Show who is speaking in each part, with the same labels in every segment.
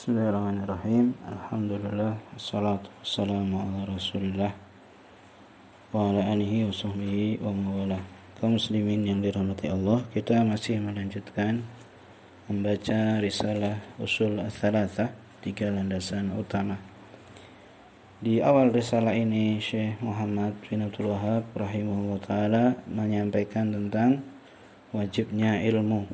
Speaker 1: Bismillahirrahmanirrahim. Alhamdulillah Assalatu wassalamu ala rasulillah Wa ala alihi wa sahbihi wa mawala. Kaum muslimin yang dirahmati Allah Kita masih melanjutkan Membaca risalah usul al-thalatha Tiga landasan utama. Di awal risalah ini Syekh Muhammad bin Abdul Wahab Rahimahullah ta'ala Menyampaikan tentang Wajibnya ilmu.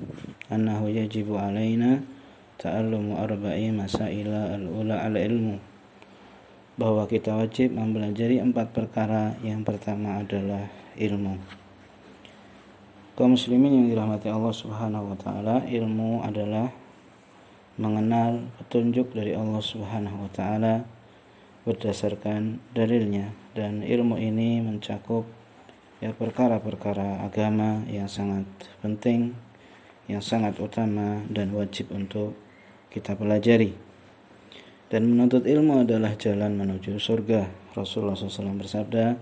Speaker 1: Annahu yajibu alaina ta'allumu arba'i masaila al-ula al-ilmu. Bahwa kita wajib mempelajari empat perkara. Yang pertama adalah ilmu. Kaum muslimin yang dirahmati Allah subhanahu wa ta'ala ilmu adalah mengenal petunjuk dari Allah subhanahu wa ta'ala berdasarkan dalilnya. Dan ilmu ini mencakup ya perkara-perkara agama yang sangat penting yang sangat utama dan wajib untuk kita pelajari. Dan menuntut ilmu adalah jalan menuju surga. Rasulullah SAW bersabda,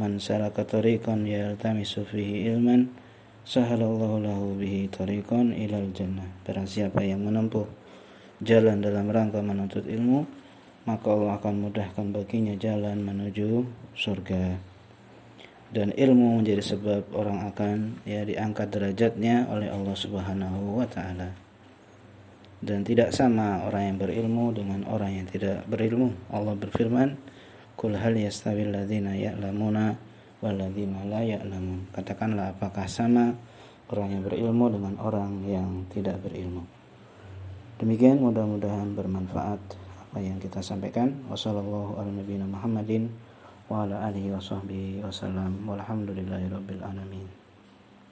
Speaker 1: Man salaka tariqan yaltamisu fihi ilman, sahalallahu lahu bihi tariqan ilal jannah. Barang siapa yang menempuh jalan dalam rangka menuntut ilmu, maka Allah akan mudahkan baginya jalan menuju surga. Dan ilmu menjadi sebab orang akan ya diangkat derajatnya oleh Allah Subhanahu wa taala dan tidak sama orang yang berilmu dengan orang yang tidak berilmu. Allah berfirman, "Qul hal yastawil ladzina ya'lamuna wal ladzina la ya'lamun." Katakanlah apakah sama orang yang berilmu dengan orang yang tidak berilmu. Demikian mudah-mudahan bermanfaat apa yang kita sampaikan. Wassalamualaikum warahmatullahi wabarakatuh.